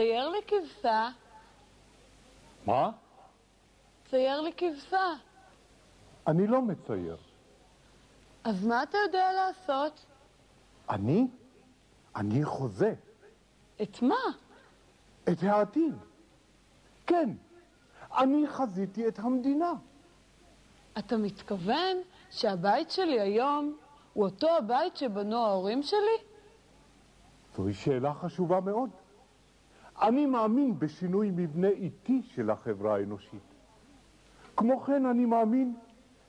צייר לי כבשה. מה? צייר לי כבשה. אני לא מצייר. אז מה אתה יודע לעשות? אני? אני חוזה. את מה? את העתיד. כן, אני חזיתי את המדינה. אתה מתכוון שהבית שלי היום הוא אותו הבית שבנו ההורים שלי? זוהי שאלה חשובה מאוד. אני מאמין בשינוי מבנה איטי של החברה האנושית. כמו כן אני מאמין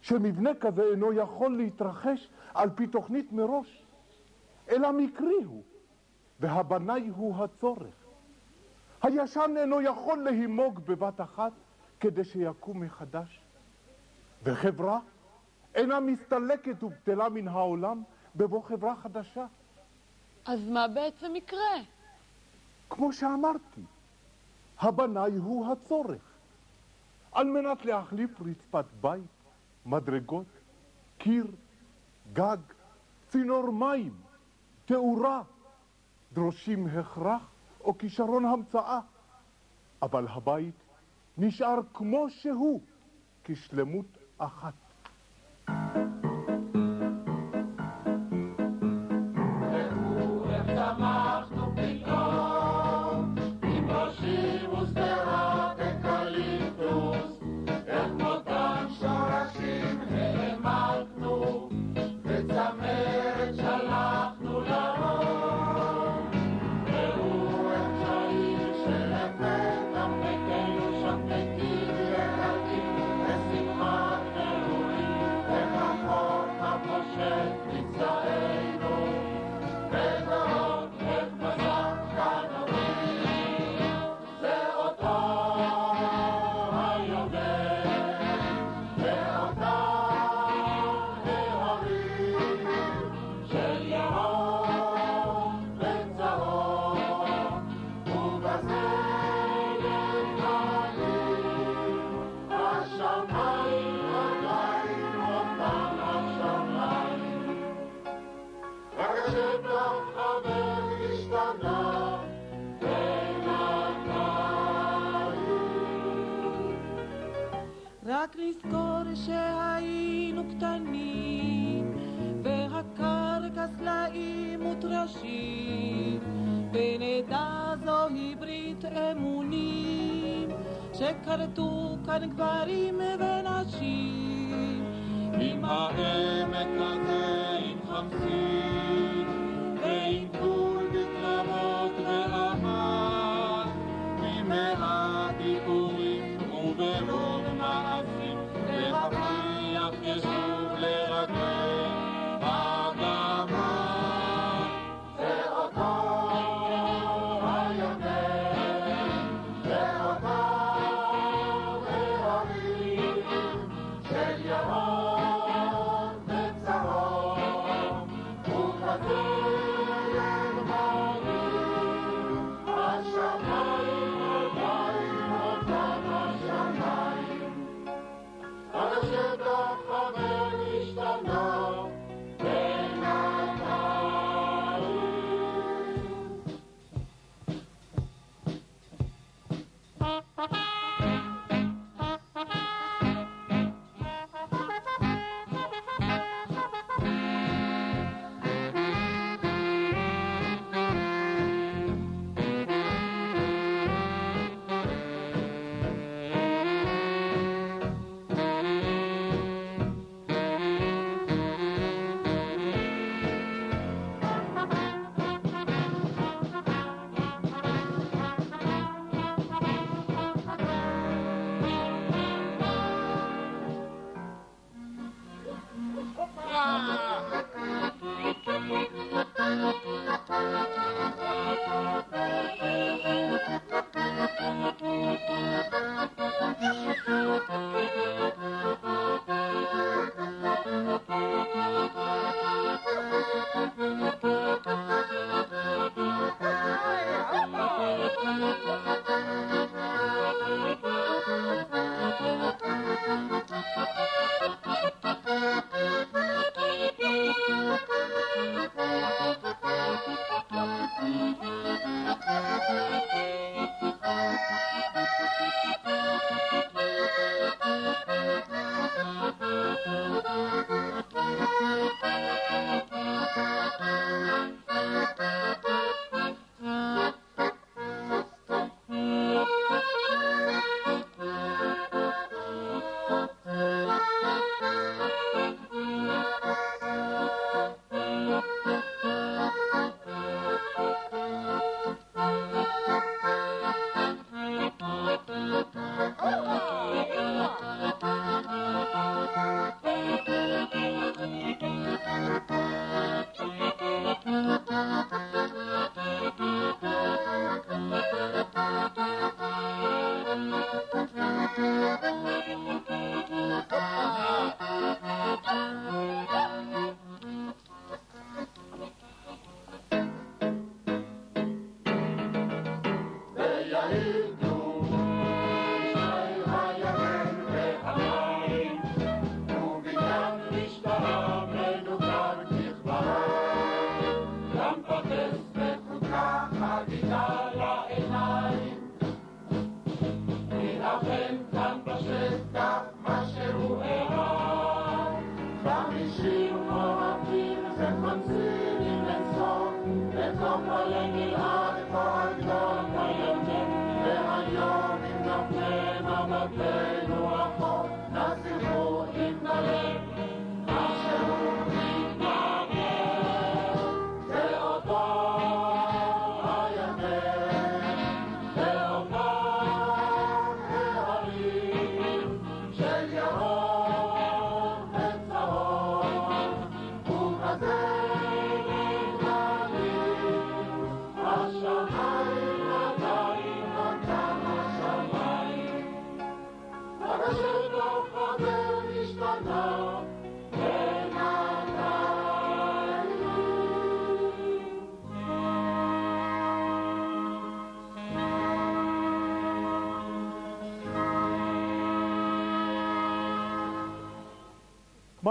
שמבנה כזה אינו יכול להתרחש על פי תוכנית מראש, אלא מקרי הוא, והבנאי הוא הצורך. הישן אינו יכול להימוג בבת אחת כדי שיקום מחדש. וחברה אינה מסתלקת ובטלה מן העולם בבוא חברה חדשה. אז מה בעצם יקרה? כמו שאמרתי, הבנאי הוא הצורך. על מנת להחליף רצפת בית, מדרגות, קיר, גג, צינור מים, תאורה, דרושים הכרח או כישרון המצאה. אבל הבית נשאר כמו שהוא, כשלמות אחת. לזכור שהיינו קטנים, והקרקע סלעים וטרשים, ונדע זוהי ברית אמונים, שכרתו כאן גברים ונשים. עם העמק הזה, עם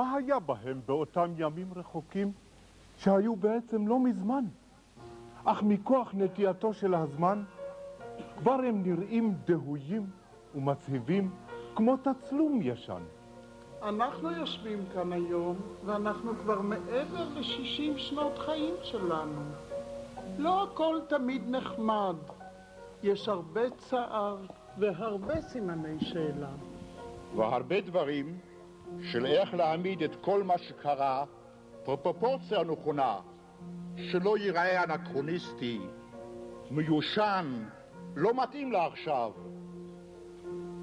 מה היה בהם באותם ימים רחוקים שהיו בעצם לא מזמן, אך מכוח נטייתו של הזמן כבר הם נראים דהויים ומצהיבים כמו תצלום ישן. אנחנו יושבים כאן היום, ואנחנו כבר מעבר ל-60 שנות חיים שלנו. לא הכל תמיד נחמד. יש הרבה צער והרבה סימני שאלה. והרבה דברים של איך להעמיד את כל מה שקרה בפרופורציה הנכונה, שלא ייראה אנכרוניסטי, מיושן, לא מתאים לעכשיו.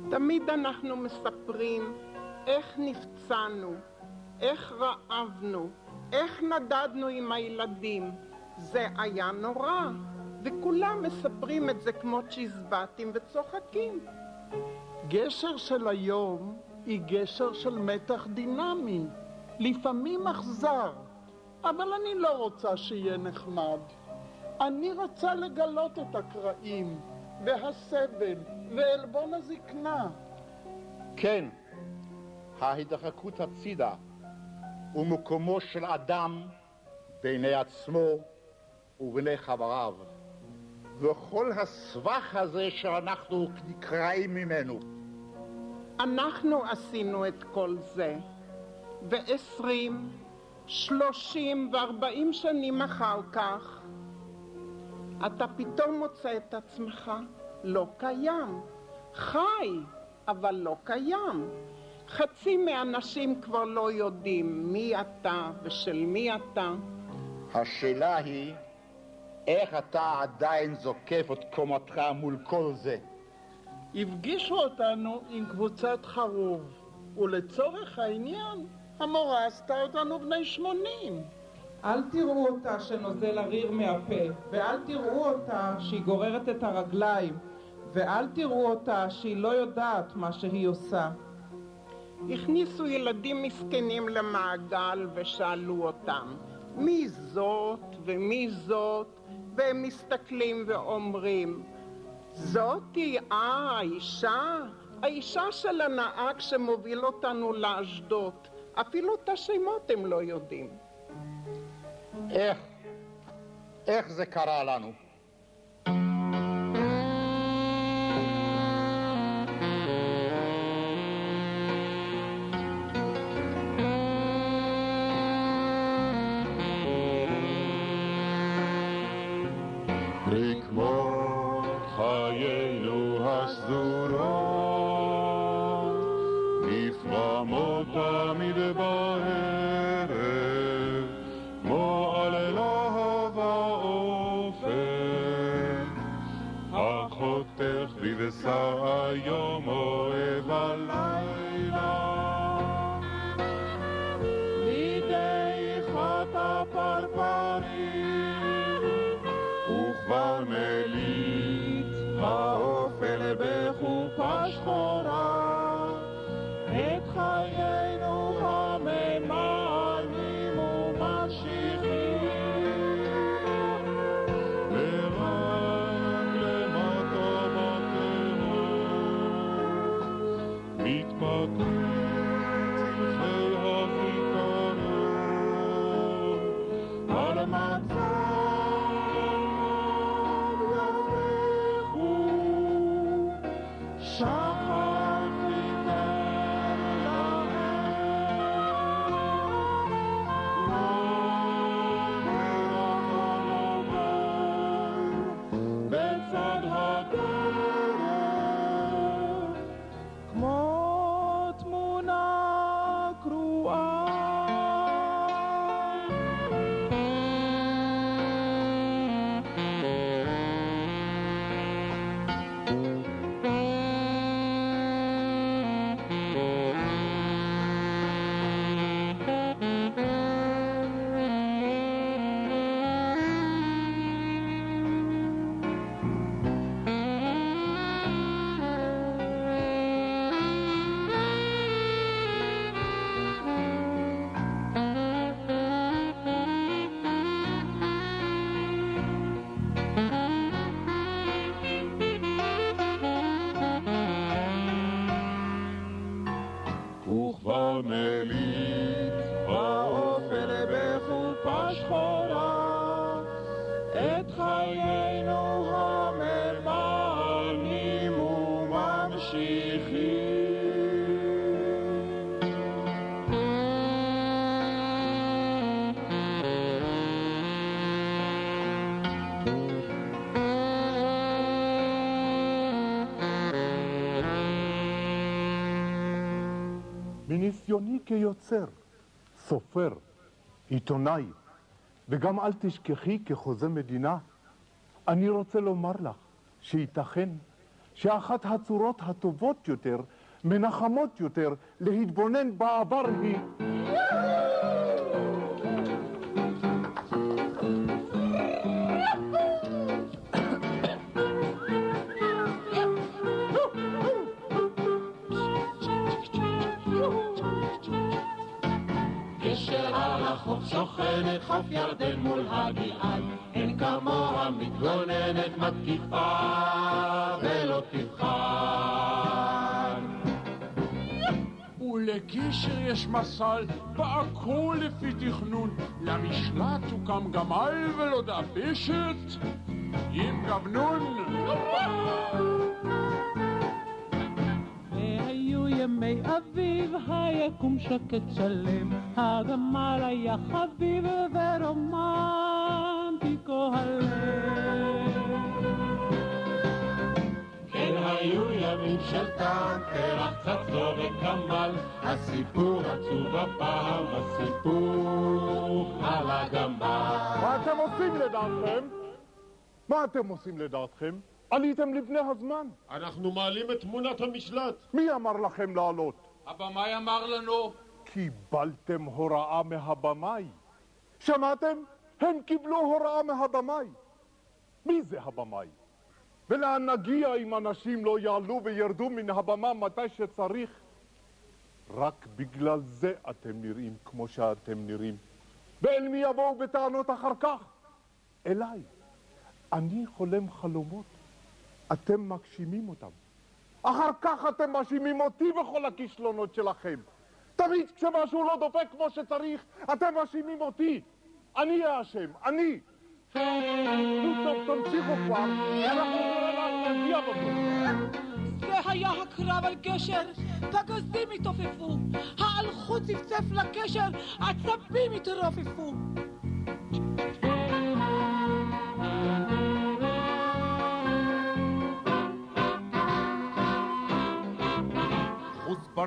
תמיד אנחנו מספרים איך נפצענו, איך רעבנו, איך נדדנו עם הילדים. זה היה נורא, וכולם מספרים את זה כמו צ'יזבטים וצוחקים. גשר של היום היא גשר של מתח דינמי, לפעמים אכזר, אבל אני לא רוצה שיהיה נחמד. אני רוצה לגלות את הקרעים והסבל ועלבון הזקנה. כן, ההידחקות הצידה ומקומו של אדם בעיני עצמו ובעיני חבריו. וכל הסבך הזה שאנחנו נקרעים ממנו. אנחנו עשינו את כל זה, ועשרים, שלושים וארבעים שנים אחר כך, אתה פתאום מוצא את עצמך לא קיים. חי, אבל לא קיים. חצי מהאנשים כבר לא יודעים מי אתה ושל מי אתה. השאלה היא, איך אתה עדיין זוקף את קומתך מול כל זה? הפגישו אותנו עם קבוצת חרוב, ולצורך העניין, המורה עשתה אותנו בני שמונים. אל תראו אותה שנוזל הריר מהפה, ואל תראו אותה שהיא גוררת את הרגליים, ואל תראו אותה שהיא לא יודעת מה שהיא עושה. הכניסו ילדים מסכנים למעגל ושאלו אותם, מי זאת ומי זאת? והם מסתכלים ואומרים, זאתי, אה, האישה? האישה של הנהג שמוביל אותנו לאשדוד. אפילו את השמות הם לא יודעים. איך, איך זה קרה לנו? כיוצר, סופר, עיתונאי, וגם אל תשכחי כחוזה מדינה, אני רוצה לומר לך שייתכן שאחת הצורות הטובות יותר, מנחמות יותר, להתבונן בעבר היא... שוכנת חוף ירדן מול הגלעד, אין כמוה מתגוננת מתקיפה ולא תבחר. ולקשר יש מסל, והכל לפי תכנון, למשלט הוקם גמל ולא דבשת, עם גבנון. ימי אביב, היקום שקט שלם, הגמל היה חביב ורומנטי כה הלב. כן היו ימים של טעם, פרח צצו וגמל, הסיפור עצוב הפעם, הסיפור על הגמל. מה אתם עושים לדעתכם? מה אתם עושים לדעתכם? עליתם לפני הזמן. אנחנו מעלים את תמונת המשלט. מי אמר לכם לעלות? הבמאי אמר לנו, קיבלתם הוראה מהבמאי. שמעתם? הם קיבלו הוראה מהבמאי. מי זה הבמאי? ולאן נגיע אם אנשים לא יעלו וירדו מן הבמה מתי שצריך? רק בגלל זה אתם נראים כמו שאתם נראים. ואל מי יבואו בטענות אחר כך? אליי. אני חולם חלומות, אתם מגשימים אותם. אחר כך אתם מאשימים אותי בכל הכישלונות שלכם. תמיד כשמשהו לא דופק כמו שצריך, אתם מאשימים אותי. אני האשם, אני. נו טוב, תמשיכו כבר, אנחנו נראה נגיע בסוף. זה היה הקרב על גשר, פגזים התעופפו, האלחוט צפצף לקשר, עצבים התרופפו.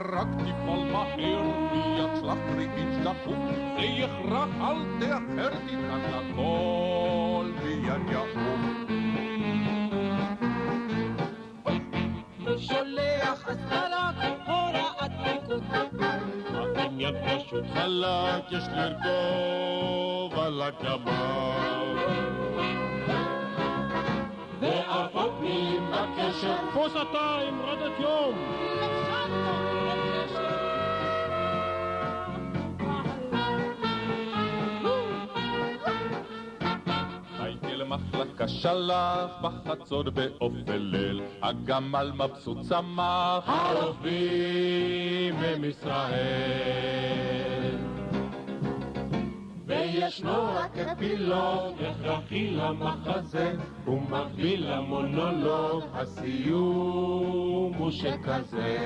rakk í balma er og nýja klappri innsta fútt Eigra aldar ferði kannar golvian ja út شليح الثلاث ورا أتكوت أقم يبش وتخلاك يشلر قوض لك أبار ועפות פנים בקשר, תפוס אתה עם רדת יום! למחלקה שלח בחצות באופן ליל, הגמל מבסוט צמח, הרופאים הם ישראל. וישנו רק אפילוג הכרחי למחזה, ומקביל למונולוג, הסיום הוא שכזה.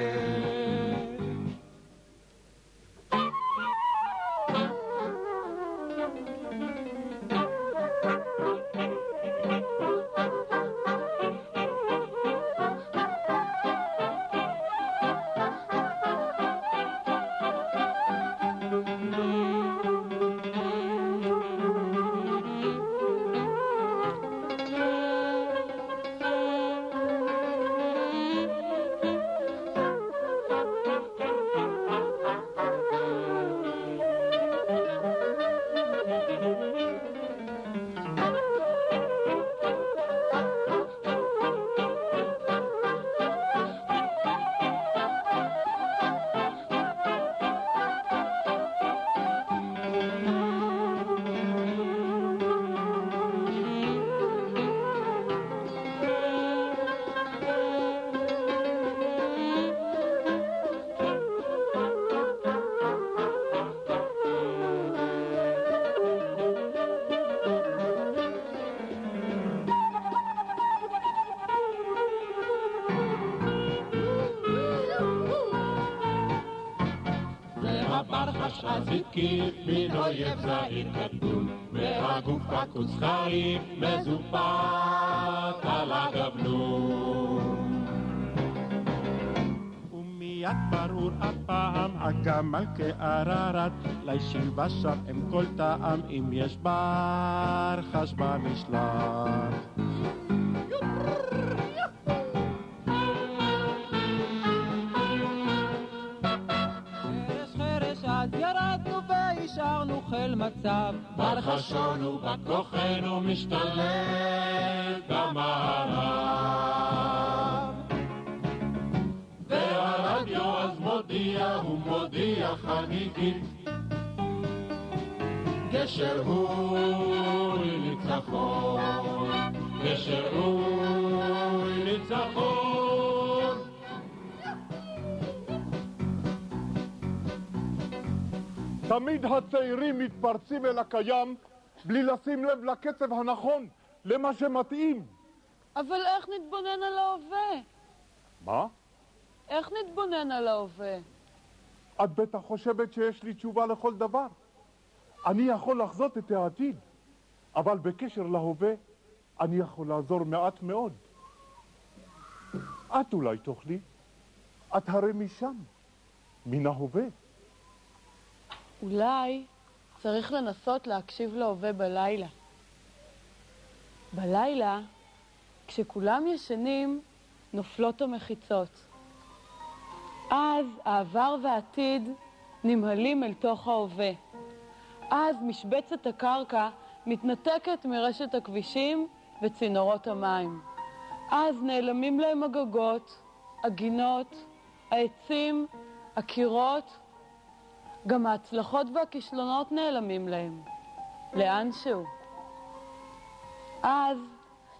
התקיף מן אויב זעיר קטון, והגוף פקוץ חריף מזופת על הגבלון. ומיד ברור הפעם, הגמל כערערת, לישיבה שם עם כל טעם, אם יש בר חש במשלח. מצב. בחשון ובכוחנו משתלט במערב. והרדיו אז מודיע, הוא מודיע. גשר הוא ניצחון, גשר הוא תמיד הצעירים מתפרצים אל הקיים בלי לשים לב לקצב הנכון, למה שמתאים. אבל איך נתבונן על ההווה? מה? איך נתבונן על ההווה? את בטח חושבת שיש לי תשובה לכל דבר. אני יכול לחזות את העתיד, אבל בקשר להווה אני יכול לעזור מעט מאוד. את אולי תוכלי. את הרי משם, מן ההווה. אולי צריך לנסות להקשיב להווה בלילה. בלילה, כשכולם ישנים, נופלות המחיצות. אז העבר והעתיד נמהלים אל תוך ההווה. אז משבצת הקרקע מתנתקת מרשת הכבישים וצינורות המים. אז נעלמים להם הגגות, הגינות, העצים, הקירות, גם ההצלחות והכישלונות נעלמים להם, לאנשהו. אז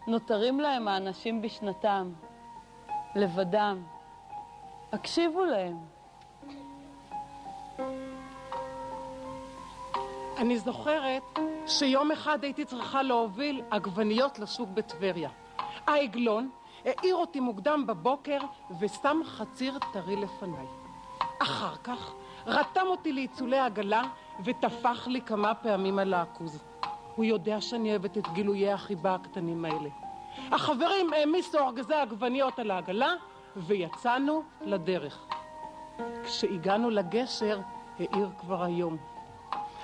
נותרים להם האנשים בשנתם, לבדם. הקשיבו להם. אני זוכרת שיום אחד הייתי צריכה להוביל עגבניות לשוק בטבריה. העגלון העיר אותי מוקדם בבוקר ושם חציר טרי לפניי. אחר כך רתם אותי לעיצולי עגלה וטפח לי כמה פעמים על העכוז. הוא יודע שאני אוהבת את גילויי החיבה הקטנים האלה. החברים העמיסו ארגזי עגבניות על העגלה ויצאנו לדרך. כשהגענו לגשר העיר כבר היום.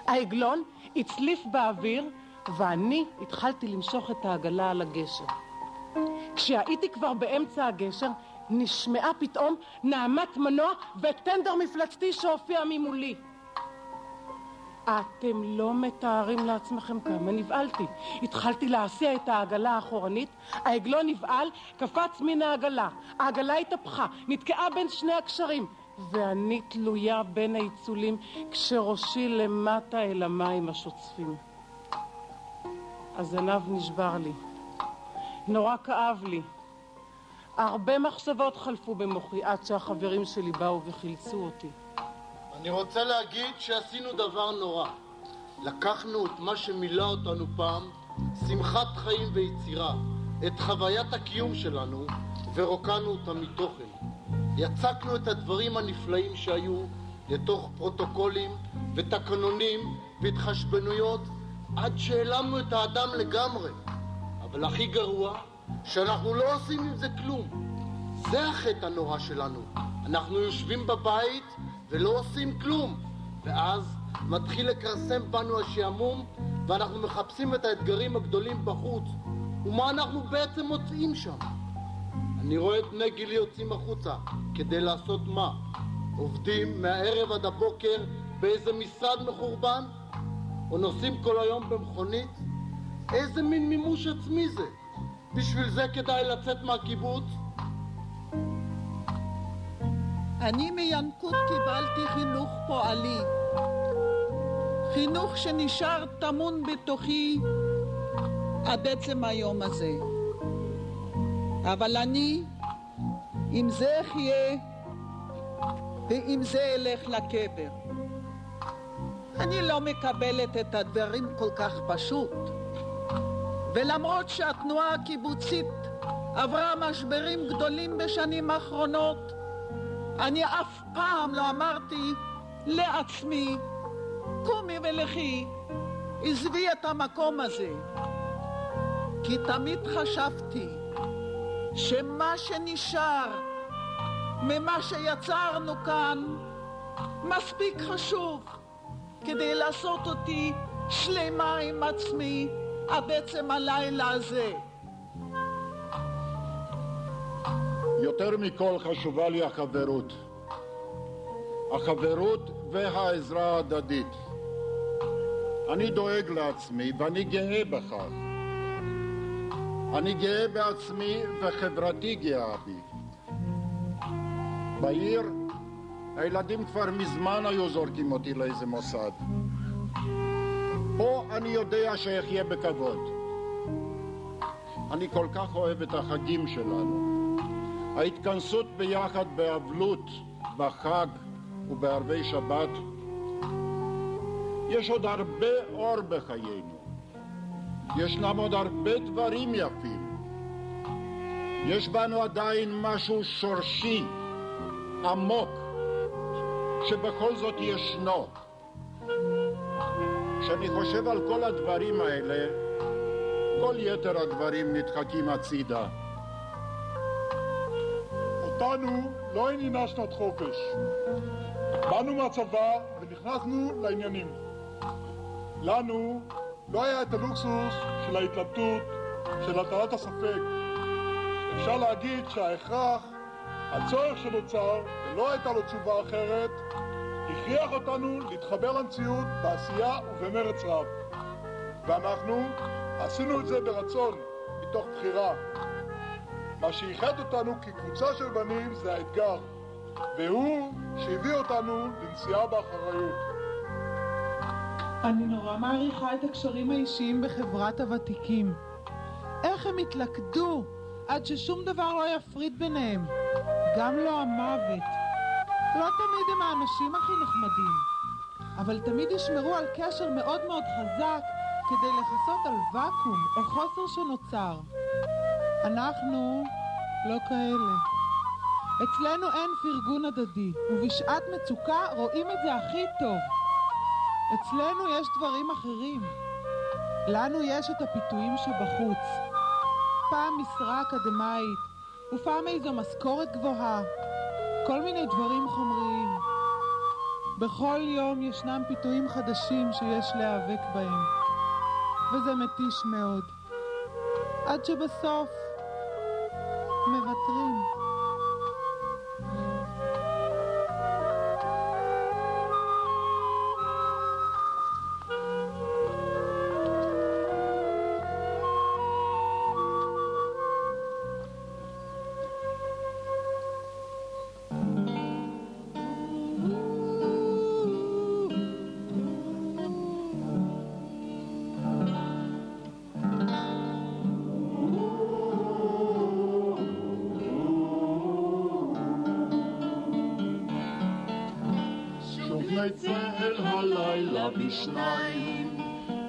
העגלון הצליף באוויר ואני התחלתי למשוך את העגלה על הגשר. כשהייתי כבר באמצע הגשר נשמעה פתאום נעמת מנוע וטנדר מפלצתי שהופיע ממולי. אתם לא מתארים לעצמכם כמה נבהלתי. התחלתי להסיע את העגלה האחורנית, העגלון נבהל, קפץ מן העגלה, העגלה התהפכה, נתקעה בין שני הקשרים, ואני תלויה בין העיצולים כשראשי למטה אל המים השוצפים. הזנב נשבר לי. נורא כאב לי. הרבה מחשבות חלפו במוחי עד שהחברים שלי באו וחילצו אותי. אני רוצה להגיד שעשינו דבר נורא. לקחנו את מה שמילא אותנו פעם, שמחת חיים ויצירה, את חוויית הקיום שלנו, ורוקנו אותה מתוכן. יצקנו את הדברים הנפלאים שהיו לתוך פרוטוקולים ותקנונים והתחשבנויות עד שהעלמנו את האדם לגמרי. אבל הכי גרוע, שאנחנו לא עושים עם זה כלום. זה החטא הנורא שלנו. אנחנו יושבים בבית ולא עושים כלום. ואז מתחיל לכרסם בנו השעמום, ואנחנו מחפשים את האתגרים הגדולים בחוץ. ומה אנחנו בעצם מוצאים שם? אני רואה את בני גילי יוצאים החוצה. כדי לעשות מה? עובדים מהערב עד הבוקר באיזה משרד מחורבן? או נוסעים כל היום במכונית? איזה מין מימוש עצמי זה? בשביל זה כדאי לצאת מהקיבוץ? אני מינקות קיבלתי חינוך פועלי. חינוך שנשאר טמון בתוכי עד עצם היום הזה. אבל אני עם זה אחיה ועם זה אלך לקבר. אני לא מקבלת את הדברים כל כך פשוט. ולמרות שהתנועה הקיבוצית עברה משברים גדולים בשנים האחרונות, אני אף פעם לא אמרתי לעצמי, קומי ולכי, עזבי את המקום הזה. כי תמיד חשבתי שמה שנשאר ממה שיצרנו כאן מספיק חשוב כדי לעשות אותי שלמה עם עצמי עד עצם הלילה הזה. יותר מכל חשובה לי החברות. החברות והעזרה ההדדית. אני דואג לעצמי ואני גאה בכך. אני גאה בעצמי וחברתי גאה בי. בעיר הילדים כבר מזמן היו זורקים אותי לאיזה מוסד. פה אני יודע שאחיה בכבוד. אני כל כך אוהב את החגים שלנו. ההתכנסות ביחד באבלות, בחג ובערבי שבת. יש עוד הרבה אור בחיינו. ישנם עוד הרבה דברים יפים. יש בנו עדיין משהו שורשי, עמוק, שבכל זאת ישנו. כשאני חושב על כל הדברים האלה, כל יתר הדברים נדחקים הצידה. אותנו לא עניינה שנת חופש. באנו מהצבא ונכנסנו לעניינים. לנו לא היה את הלוקסוס של ההתלבטות, של הטלת הספק. אפשר להגיד שההכרח, הצורך שנוצר, ולא הייתה לו תשובה אחרת, הכריח אותנו להתחבר למציאות בעשייה ובמרץ רב. ואנחנו עשינו את זה ברצון, מתוך בחירה. מה שאיחד אותנו כקבוצה של בנים זה האתגר, והוא שהביא אותנו לנסיעה באחריות. אני נורא מעריכה את הקשרים האישיים בחברת הוותיקים. איך הם התלכדו עד ששום דבר לא יפריד ביניהם, גם לא המוות. לא תמיד הם האנשים הכי נחמדים, אבל תמיד ישמרו על קשר מאוד מאוד חזק כדי לכסות על ואקום או חוסר שנוצר. אנחנו לא כאלה. אצלנו אין פרגון הדדי, ובשעת מצוקה רואים את זה הכי טוב. אצלנו יש דברים אחרים. לנו יש את הפיתויים שבחוץ. פעם משרה אקדמאית, ופעם איזו משכורת גבוהה. כל מיני דברים חומריים. בכל יום ישנם פיתויים חדשים שיש להיאבק בהם, וזה מתיש מאוד. עד שבסוף מוותרים. שניים,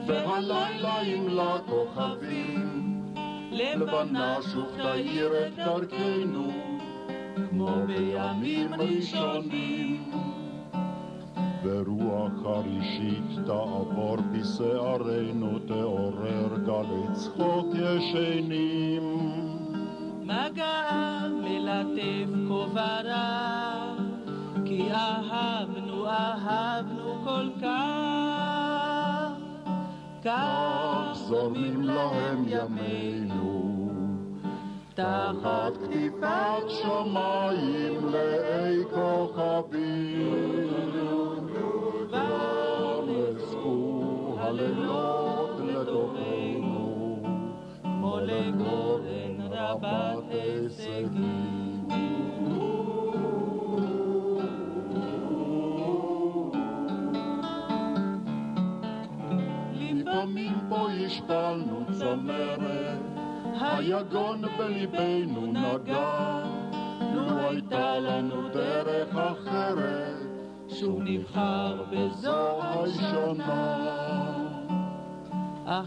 והלילה ימלא כוכבים. לבנה שוב תאיר את דרכנו, כמו בימים ראשונים. ורוח חרישית תעבור בשערינו, תעורר גלי צחוק ישנים. תחת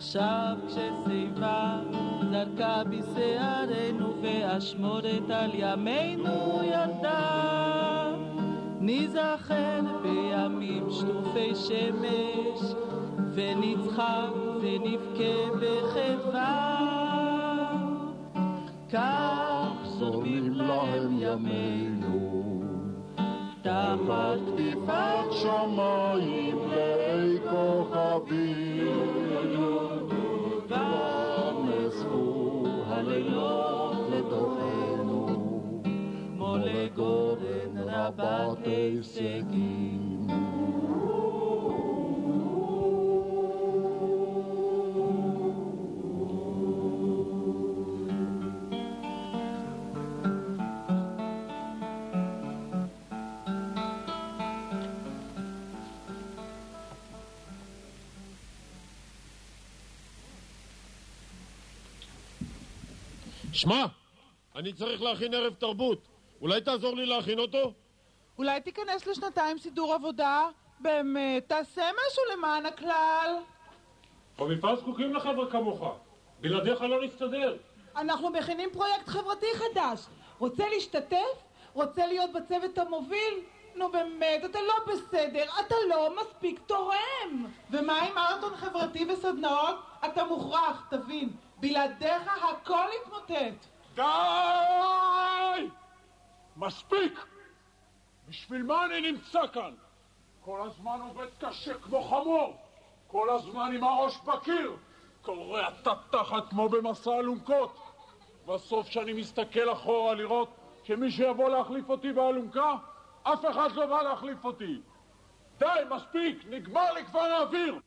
עכשיו כששיבה זרקה בשערינו ואשמורת על ימינו ירדה ניזכר בימים שלופי שמש ונצחק ונבכה בחיבה כך זורמים להם ימינו. תחת כתיפת שמיים לאי רבת הישגים שמע, אני צריך להכין ערב תרבות. אולי תעזור לי להכין אותו? אולי תיכנס לשנתיים סידור עבודה? באמת, תעשה משהו למען הכלל. במפעל זקוקים לחבר'ה כמוך. בלעדיך לא נסתדר. אנחנו מכינים פרויקט חברתי חדש. רוצה להשתתף? רוצה להיות בצוות המוביל? נו באמת, אתה לא בסדר, אתה לא מספיק תורם. ומה עם מרתון חברתי וסדנאות? אתה מוכרח, תבין. בלעדיך הכל יתמוטט. די! מספיק! בשביל מה אני נמצא כאן? כל הזמן עובד קשה כמו חמור, כל הזמן עם הראש בקיר, קורע את התחת כמו במסע אלונקות. בסוף כשאני מסתכל אחורה לראות שמי שיבוא להחליף אותי באלונקה, אף אחד לא בא להחליף אותי. די, מספיק, נגמר לי כבר האוויר!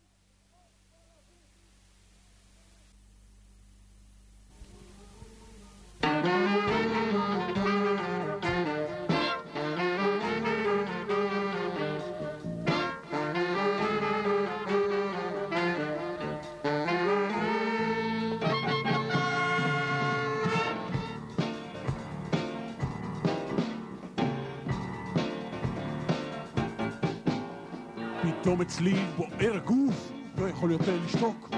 פתאום אצלי בוער הגוף, לא יכול יותר לשתוק.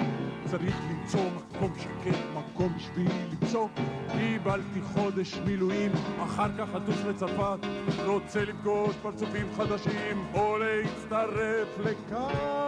צריך למצוא מקום שקט, מקום בשביל לצעוק. קיבלתי חודש מילואים, אחר כך אטוס לצרפת. רוצה לפגוש פרצופים חדשים, או להצטרף לכאן.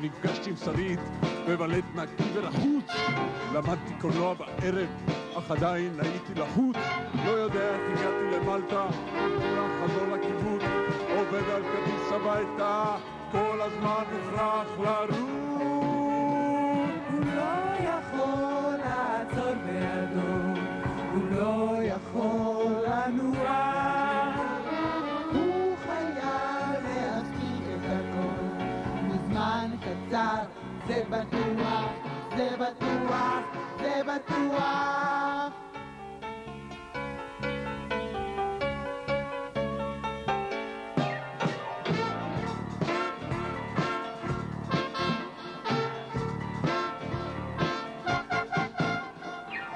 נפגשתי עם שרית בבלט נקי ולחוץ. למדתי קולנוע בערב, אך עדיין הייתי לחוץ. לא יודע איך הגעתי למלטה, לחזור לקיבוץ, עובד על כרטיס הביתה, כל הזמן מוכרח לרוץ. בטוח.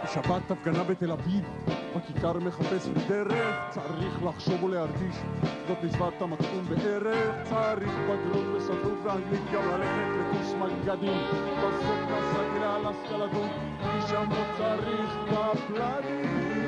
בשבת הפגנה בתל אביב, בכיכר מחפש דרך, צריך לחשוב ולהרגיש, זאת מצוות המצפון בערך, צריך בגרות בספרות ואנגלית, גם ללכת לקורס מג"דים, בסוף נסעתי לאלסקה לדון, כי שם לא צריך קפלנים.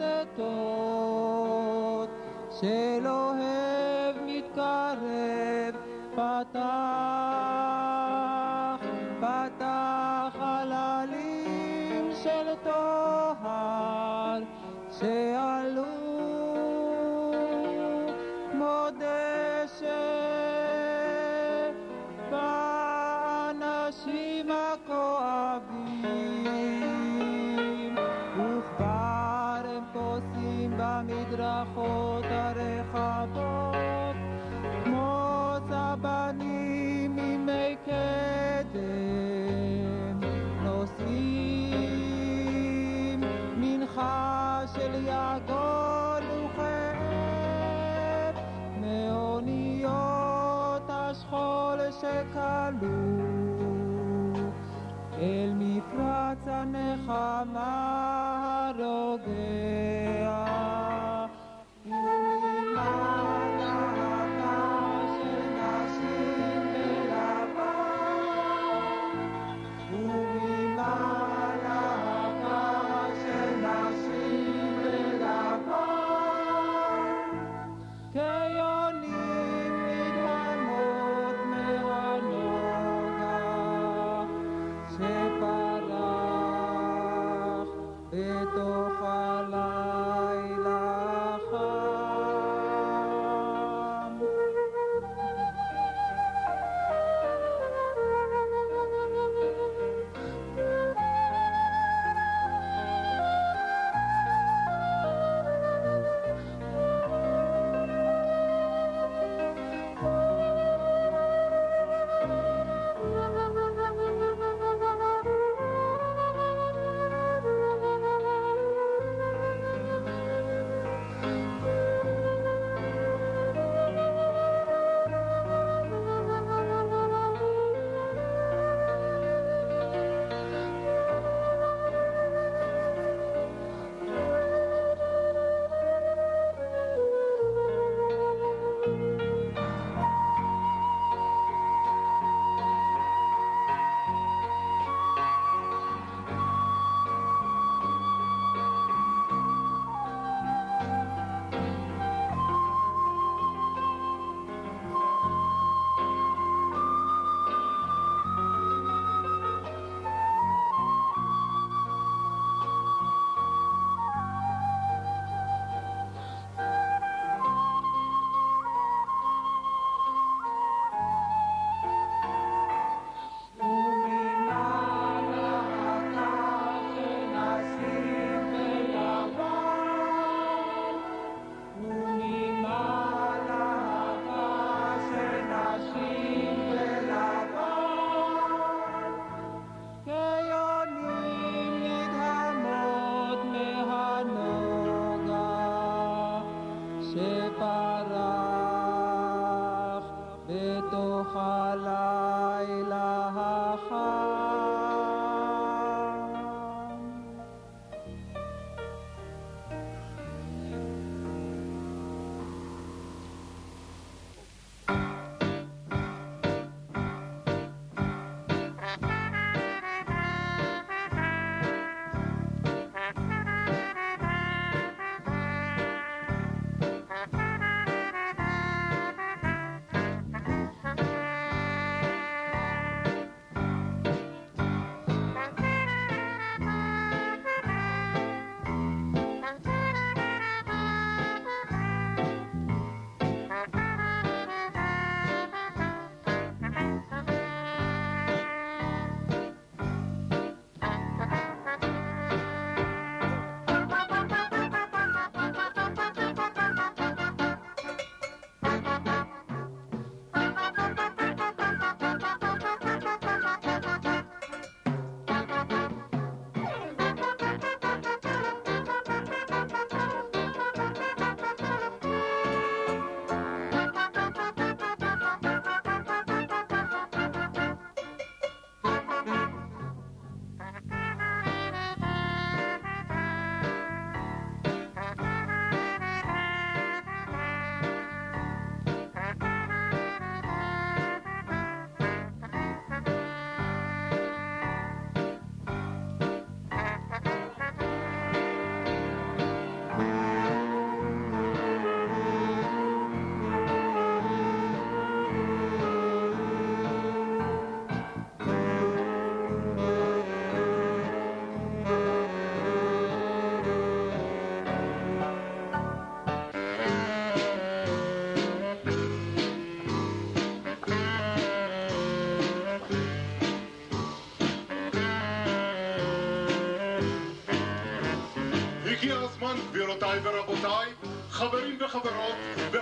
de tot. lo אל מפרץ הנחמה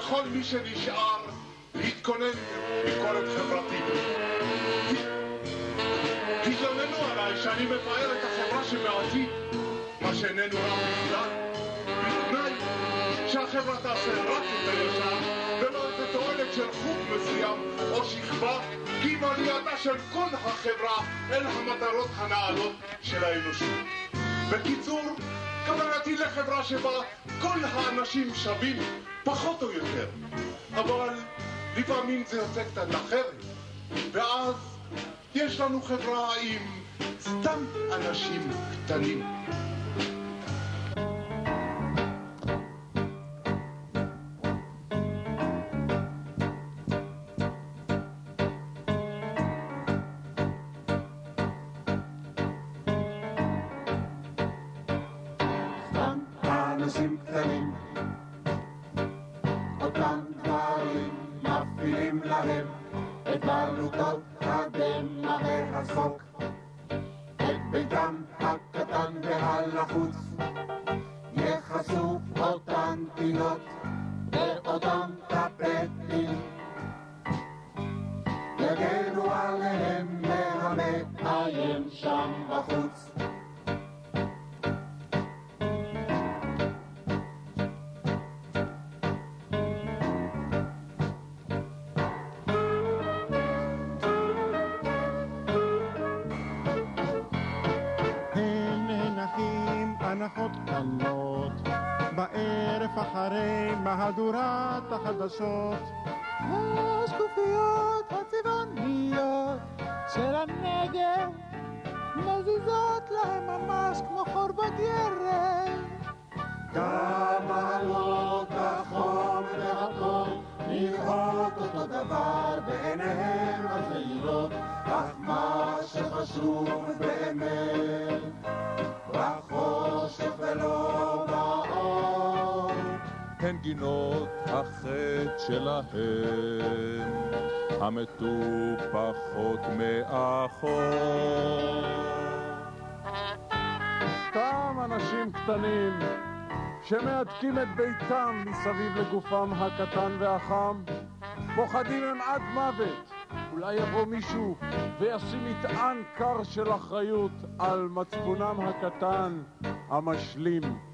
וכל מי שנשאר, להתכונן לביקורת חברתית. תתלוננו עליי שאני מפאר את החברה שבעתיד, מה שאיננו רע בכלל, בתנאי שהחברה תעשה רק את הישר, ולא את התועלת של חוג מסוים או שכבה, כי אם עלייתה של כל החברה אל המטרות הנעלות של האנושות. בקיצור, כוונתי לחברה שבה כל האנשים שווים, פחות או יותר. אבל לפעמים זה יוצא קצת אחרת. ואז יש לנו חברה עם סתם אנשים קטנים. אנשים קטנים, מפעילים להם את שלהם, המטופחות מאחור. סתם אנשים קטנים שמהדקים את ביתם מסביב לגופם הקטן והחם, פוחדים הם עד מוות. אולי יבוא מישהו וישים מטען קר של אחריות על מצפונם הקטן, המשלים.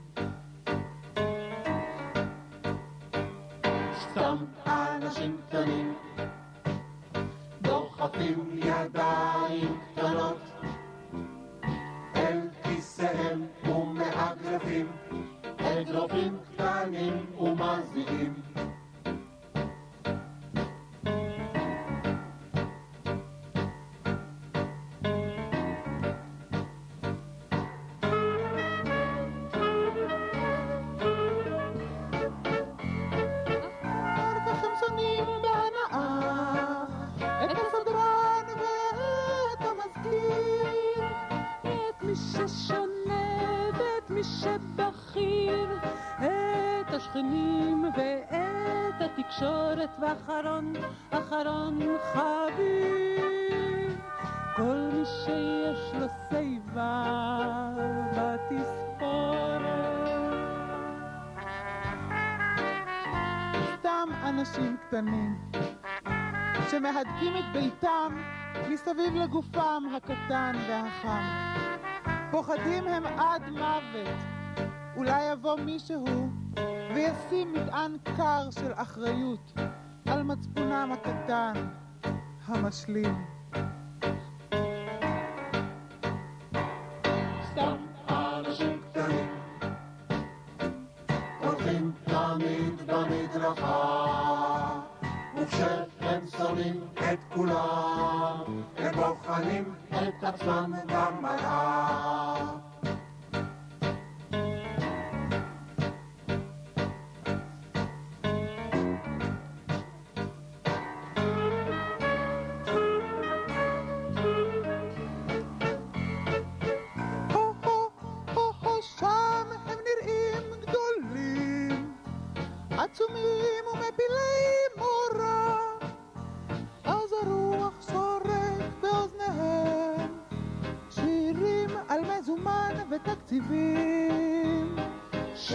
סתם אנשים קטנים. דוחפים ידיים קטנות. אל כיסיהם ומאגרפים אגרופים קטנים ומזיעים שמהדקים את ביתם מסביב לגופם הקטן והחם. פוחדים הם עד מוות. אולי יבוא מישהו וישים מטען קר של אחריות על מצפונם הקטן, המשלים.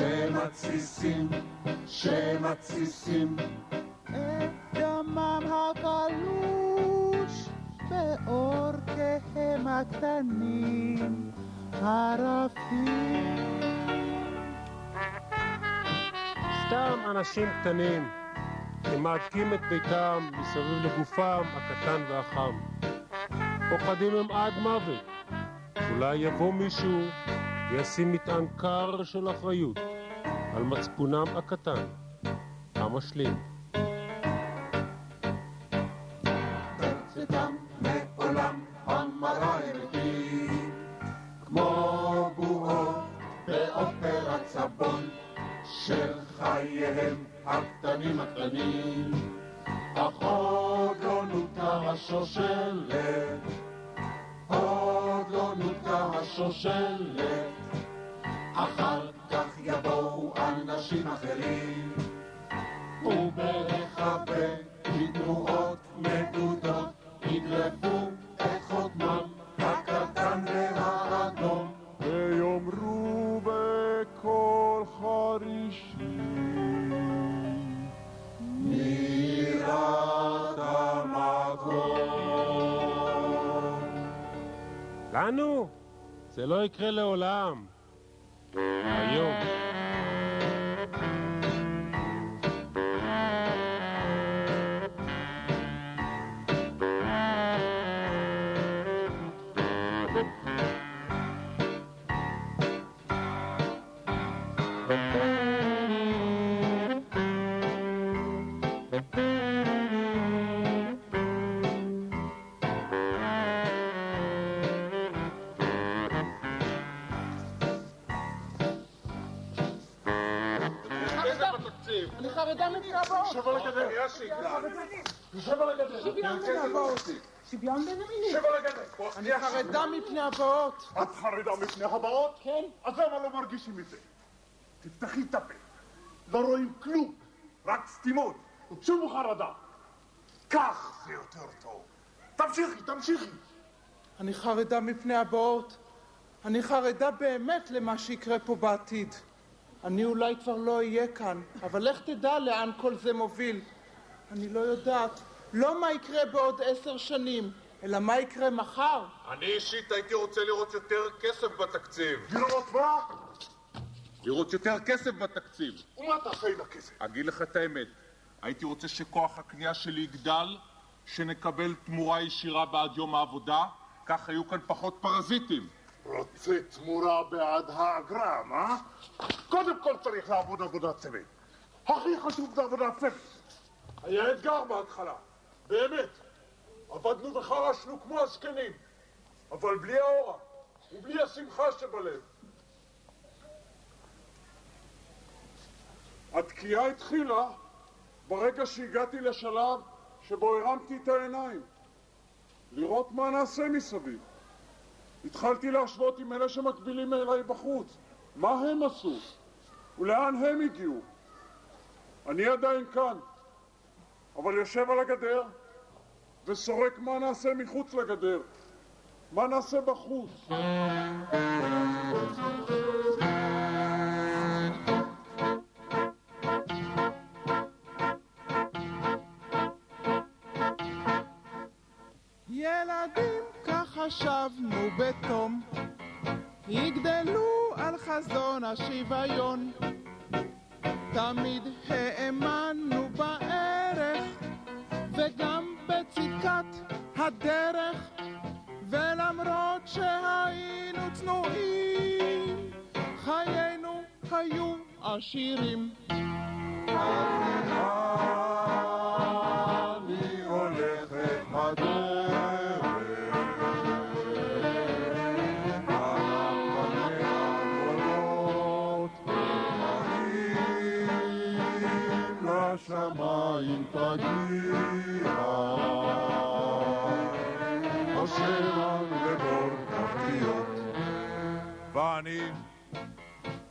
שמתסיסים, שמתסיסים את דמם הקלוש בעורקיהם הקטנים הרפים. סתם אנשים קטנים שמהדקים את ביתם מסביב לגופם הקטן והחם. פוחדים הם עד מוות. אולי יבוא מישהו וישים מטען קר של אחריות על מצפונם הקטן, המשלים. על הגדר. שוויון בין המינים. אני חרדה מפני הבאות. את חרדה מפני הבאות? כן. אז למה לא מרגישים את זה? תפתחי את הפה. לא רואים כלום, רק סתימות. שום חרדה. כך זה יותר טוב. תמשיכי, תמשיכי. אני חרדה מפני הבאות. אני חרדה באמת למה שיקרה פה בעתיד. אני אולי כבר לא אהיה כאן, אבל לך תדע לאן כל זה מוביל. אני לא יודעת, לא מה יקרה בעוד עשר שנים, אלא מה יקרה מחר. אני אישית הייתי רוצה לראות יותר כסף בתקציב. לראות מה? לראות יותר כסף בתקציב. ומה תעשה עם הכסף? אגיד לך את האמת, הייתי רוצה שכוח הקנייה שלי יגדל, שנקבל תמורה ישירה בעד יום העבודה, כך היו כאן פחות פרזיטים. רוצה תמורה בעד האגרה, מה? קודם כל צריך לעבוד עבודת צוות. הכי חשוב זה עבודת צוות. היה אתגר בהתחלה, באמת. עבדנו וחרשנו כמו הזקנים, אבל בלי האורה ובלי השמחה שבלב. התקיעה התחילה ברגע שהגעתי לשלב שבו הרמתי את העיניים, לראות מה נעשה מסביב. התחלתי להשוות עם אלה שמקבילים אליי בחוץ, מה הם עשו ולאן הם הגיעו. אני עדיין כאן, אבל יושב על הגדר וסורק מה נעשה מחוץ לגדר, מה נעשה בחוץ. ילדים, כך חשבנו בתום, יגדלו על חזון השוויון. תמיד האמנו בערך, וגם בצדקת הדרך, ולמרות שהיינו צנועים, חיינו היו עשירים. אני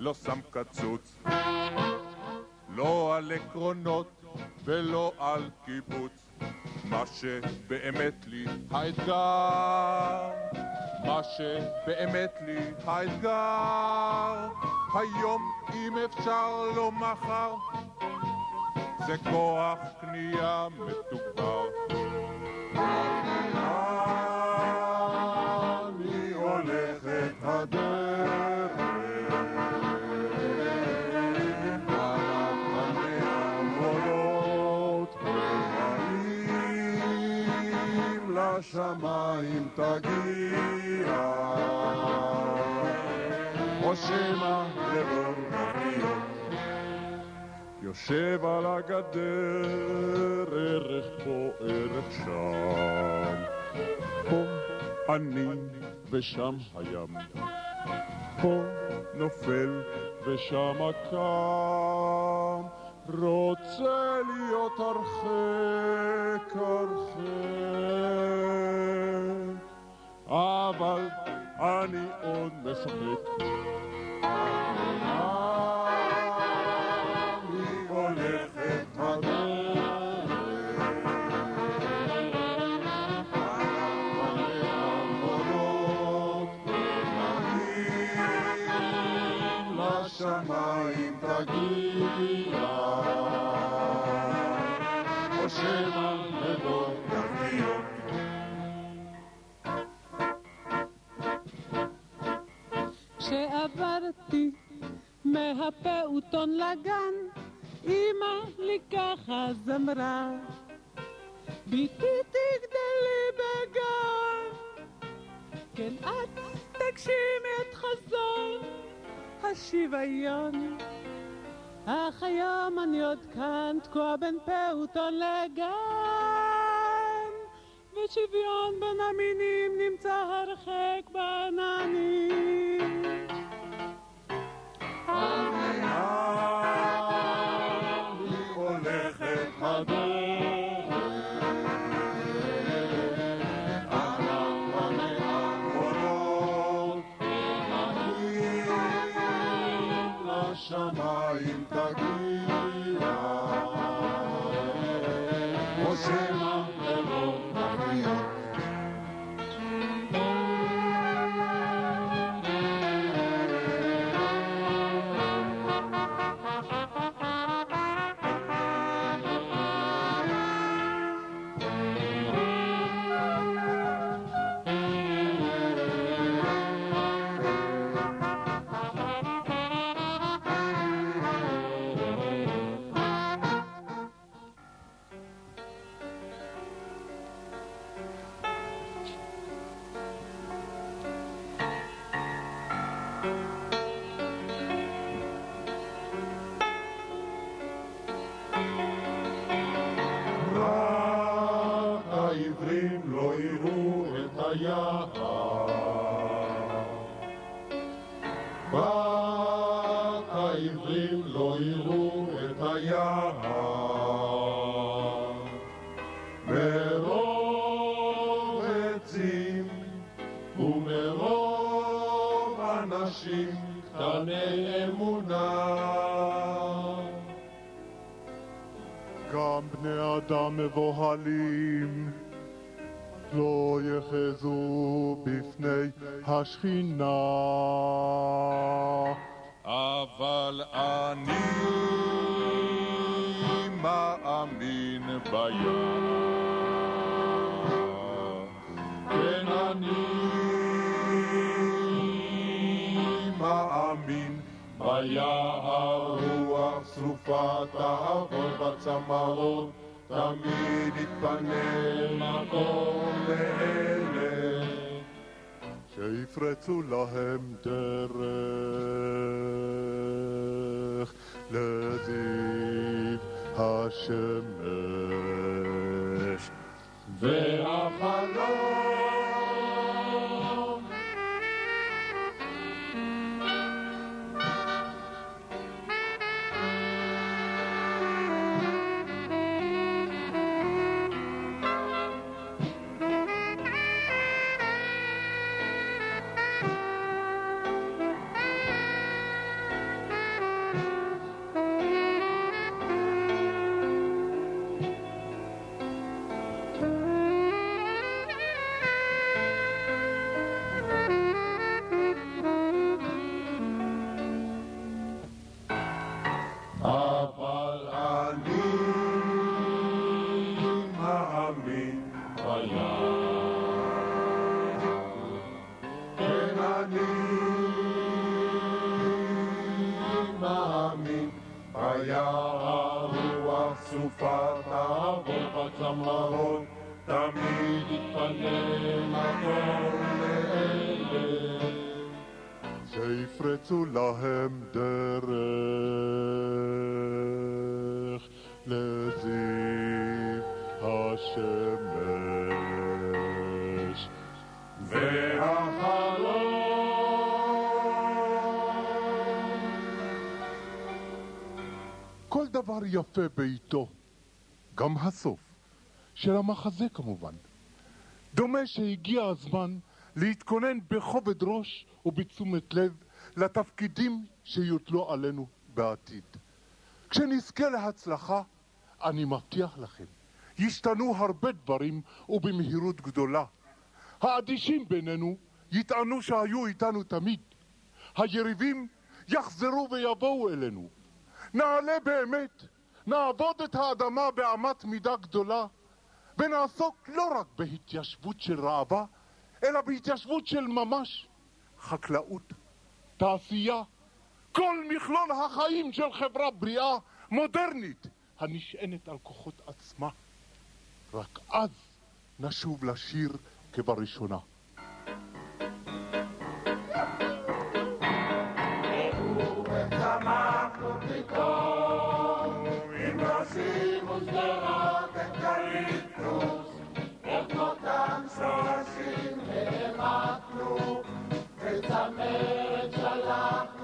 לא שם קצוץ, לא על עקרונות ולא על קיבוץ. מה שבאמת לי האתגר, מה שבאמת לי האתגר, היום אם אפשר לא מחר, זה כוח קנייה מתוגבר. לשמיים תגיע, או שמא לבור כפיות. יושב על הגדר, ערך פה, ערך שם. פה אני ושם הים. פה נופל ושם הקם. רוצה להיות הרחק, הרחק. אבל אני עוד משחק. כשעברתי מהפעוטון לגן, אמא לי ככה זמרה, ביתי תגדלי בגן, כן את תגשימי את חזון השוויון. אך היום אני עוד כאן, תקוע בין פעוטון לגן, ושוויון בין המינים נמצא הרחק בעננים. אני ומרוב אנשים קטני אמונה. גם בני אדם מבוהלים לא יחזו בפני השכינה. אבל אני מאמין ביער. כן, אני ביער, רוח שרופה תעבור בצמרות, תמיד יתפנה מקום לאלה. שיפרצו להם דרך לזיו השמש. והחלום שיפרצו להם דרך לזיו השמש. כל דבר יפה בעיתו, גם הסוף, של המחזה כמובן. דומה שהגיע הזמן להתכונן בכובד ראש ובתשומת לב לתפקידים שיוטלו עלינו בעתיד. כשנזכה להצלחה, אני מבטיח לכם, ישתנו הרבה דברים ובמהירות גדולה. האדישים בינינו יטענו שהיו איתנו תמיד. היריבים יחזרו ויבואו אלינו. נעלה באמת, נעבוד את האדמה באמת מידה גדולה, ונעסוק לא רק בהתיישבות של ראווה, אלא בהתיישבות של ממש. חקלאות, תעשייה, כל מכלול החיים של חברה בריאה, מודרנית, הנשענת על כוחות עצמה. רק אז נשוב לשיר כבראשונה. צמחנו פתאום Sita me jala.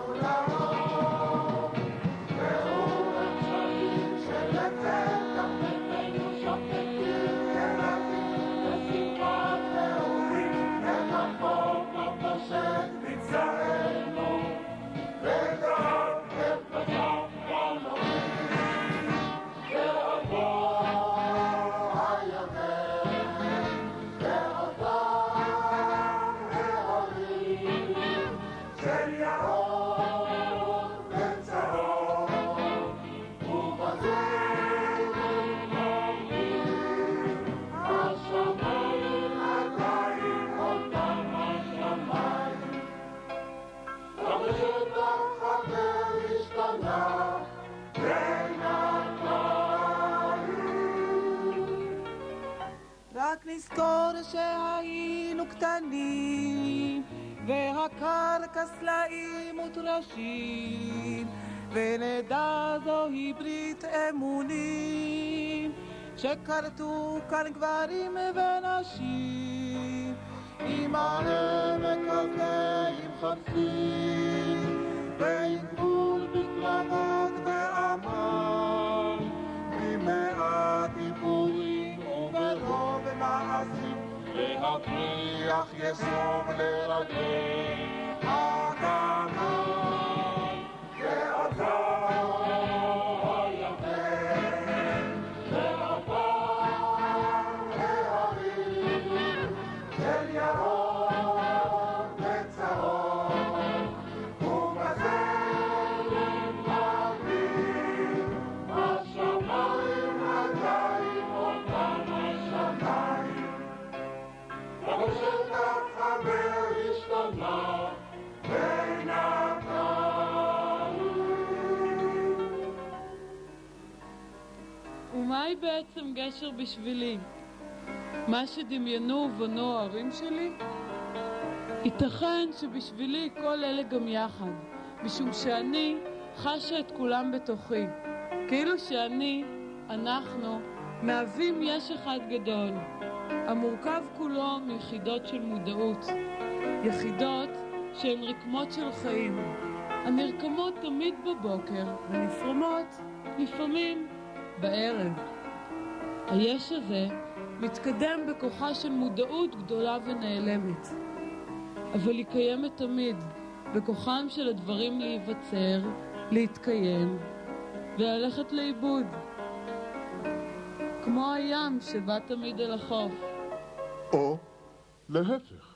קטנים, והקרקע סלעים וטרשים, ונדע זוהי ברית אמונים, שכרתו כאן גברים ונשים. עם העמק הזה עם חפים, It's love let our gain. גשר בשבילי? מה שדמיינו ובנו ההורים שלי? ייתכן שבשבילי כל אלה גם יחד, משום שאני חשה את כולם בתוכי, כאילו שאני, אנחנו, מהווים יש אחד גדול, המורכב כולו מיחידות של מודעות, יחידות שהן רקמות של חיים, הנרקמות תמיד בבוקר ונפרמות לפעמים בערב. היש הזה מתקדם בכוחה של מודעות גדולה ונעלמת, אבל היא קיימת תמיד, בכוחם של הדברים להיווצר, להתקיים וללכת לאיבוד. כמו הים שבא תמיד אל החוף. או להפך.